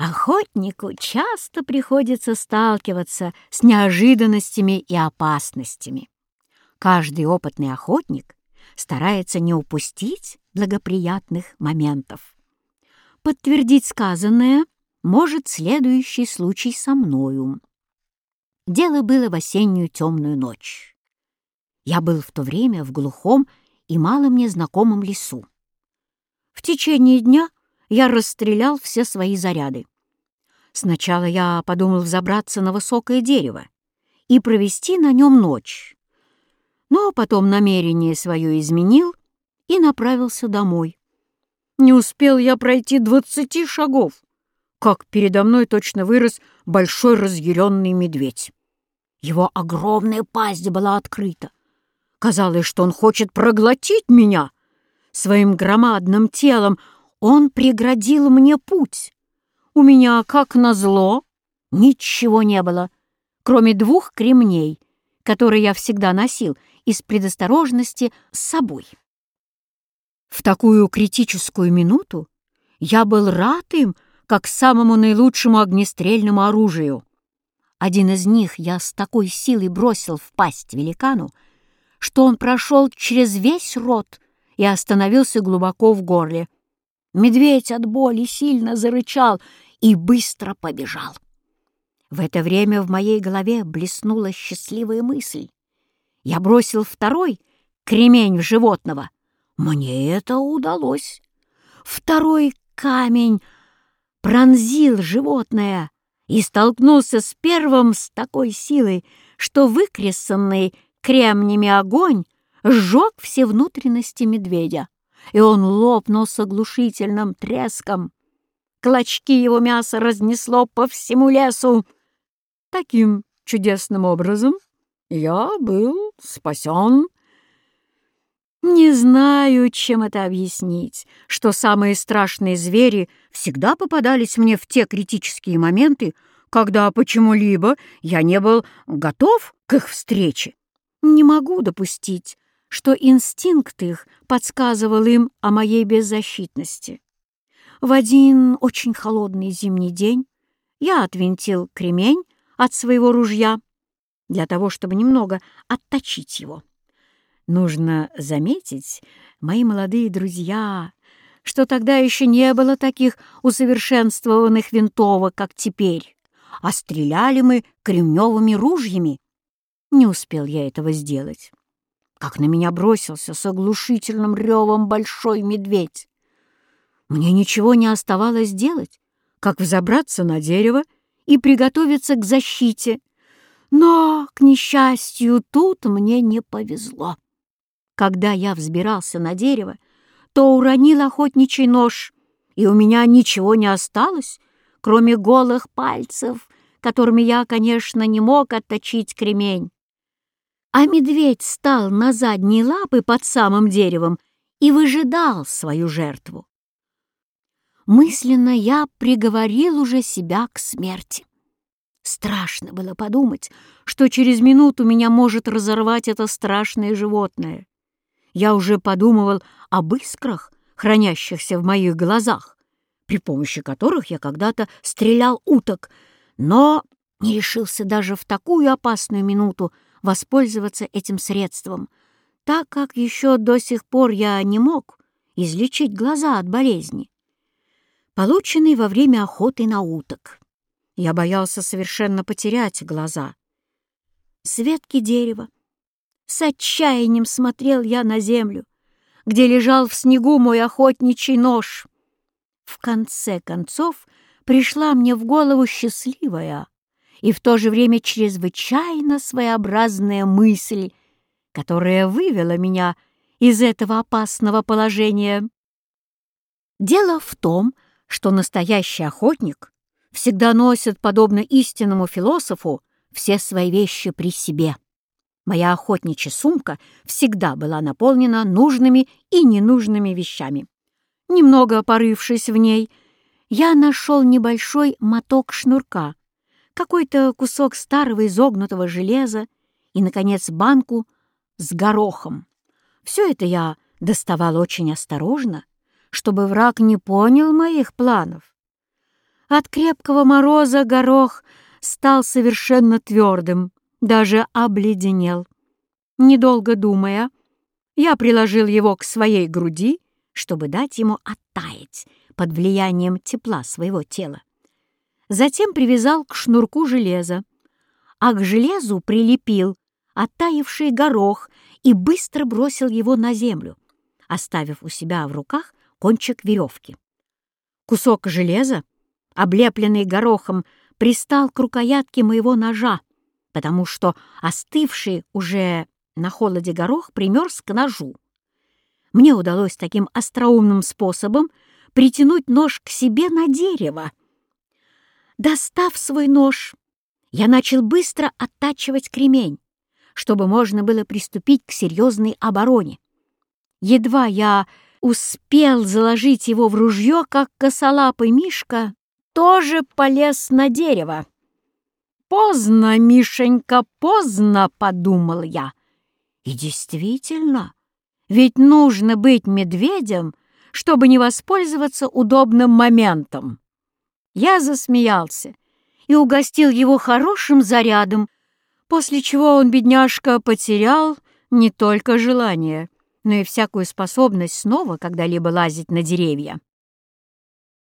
Охотнику часто приходится сталкиваться с неожиданностями и опасностями. Каждый опытный охотник старается не упустить благоприятных моментов. Подтвердить сказанное может следующий случай со мною. Дело было в осеннюю темную ночь. Я был в то время в глухом и мало мне знакомом лесу. В течение дня я расстрелял все свои заряды. Сначала я подумал взобраться на высокое дерево и провести на нем ночь. Но потом намерение свое изменил и направился домой. Не успел я пройти двадцати шагов, как передо мной точно вырос большой разъяренный медведь. Его огромная пасть была открыта. Казалось, что он хочет проглотить меня. Своим громадным телом он преградил мне путь. У меня, как назло, ничего не было, кроме двух кремней, которые я всегда носил из предосторожности с собой. В такую критическую минуту я был рад им, как самому наилучшему огнестрельному оружию. Один из них я с такой силой бросил в пасть великану, что он прошел через весь рот и остановился глубоко в горле. Медведь от боли сильно зарычал и быстро побежал. В это время в моей голове блеснула счастливая мысль. Я бросил второй кремень животного. Мне это удалось. Второй камень пронзил животное и столкнулся с первым с такой силой, что выкресанный кремнями огонь сжег все внутренности медведя и он лопнул с оглушительным треском. Клочки его мяса разнесло по всему лесу. Таким чудесным образом я был спасен. Не знаю, чем это объяснить, что самые страшные звери всегда попадались мне в те критические моменты, когда почему-либо я не был готов к их встрече. Не могу допустить, что инстинкт их подсказывал им о моей беззащитности. В один очень холодный зимний день я отвинтил кремень от своего ружья для того, чтобы немного отточить его. Нужно заметить, мои молодые друзья, что тогда еще не было таких усовершенствованных винтовок, как теперь, а стреляли мы кремневыми ружьями. Не успел я этого сделать как на меня бросился с оглушительным ревом большой медведь. Мне ничего не оставалось делать, как взобраться на дерево и приготовиться к защите. Но, к несчастью, тут мне не повезло. Когда я взбирался на дерево, то уронил охотничий нож, и у меня ничего не осталось, кроме голых пальцев, которыми я, конечно, не мог отточить кремень а медведь стал на задние лапы под самым деревом и выжидал свою жертву. Мысленно я приговорил уже себя к смерти. Страшно было подумать, что через минуту меня может разорвать это страшное животное. Я уже подумывал об искрах, хранящихся в моих глазах, при помощи которых я когда-то стрелял уток, но не решился даже в такую опасную минуту воспользоваться этим средством, так как еще до сих пор я не мог излечить глаза от болезни, полученной во время охоты на уток. Я боялся совершенно потерять глаза. С ветки дерева с отчаянием смотрел я на землю, где лежал в снегу мой охотничий нож. В конце концов пришла мне в голову счастливая, и в то же время чрезвычайно своеобразная мысль, которая вывела меня из этого опасного положения. Дело в том, что настоящий охотник всегда носит, подобно истинному философу, все свои вещи при себе. Моя охотничья сумка всегда была наполнена нужными и ненужными вещами. Немного порывшись в ней, я нашел небольшой моток шнурка, какой-то кусок старого изогнутого железа и, наконец, банку с горохом. Все это я доставал очень осторожно, чтобы враг не понял моих планов. От крепкого мороза горох стал совершенно твердым, даже обледенел. Недолго думая, я приложил его к своей груди, чтобы дать ему оттаять под влиянием тепла своего тела. Затем привязал к шнурку железа, а к железу прилепил оттаивший горох и быстро бросил его на землю, оставив у себя в руках кончик веревки. Кусок железа, облепленный горохом, пристал к рукоятке моего ножа, потому что остывший уже на холоде горох примерз к ножу. Мне удалось таким остроумным способом притянуть нож к себе на дерево. Достав свой нож, я начал быстро оттачивать кремень, чтобы можно было приступить к серьезной обороне. Едва я успел заложить его в ружье, как косолапый Мишка тоже полез на дерево. «Поздно, Мишенька, поздно!» — подумал я. И действительно, ведь нужно быть медведем, чтобы не воспользоваться удобным моментом. Я засмеялся и угостил его хорошим зарядом, после чего он, бедняжка, потерял не только желание, но и всякую способность снова когда-либо лазить на деревья.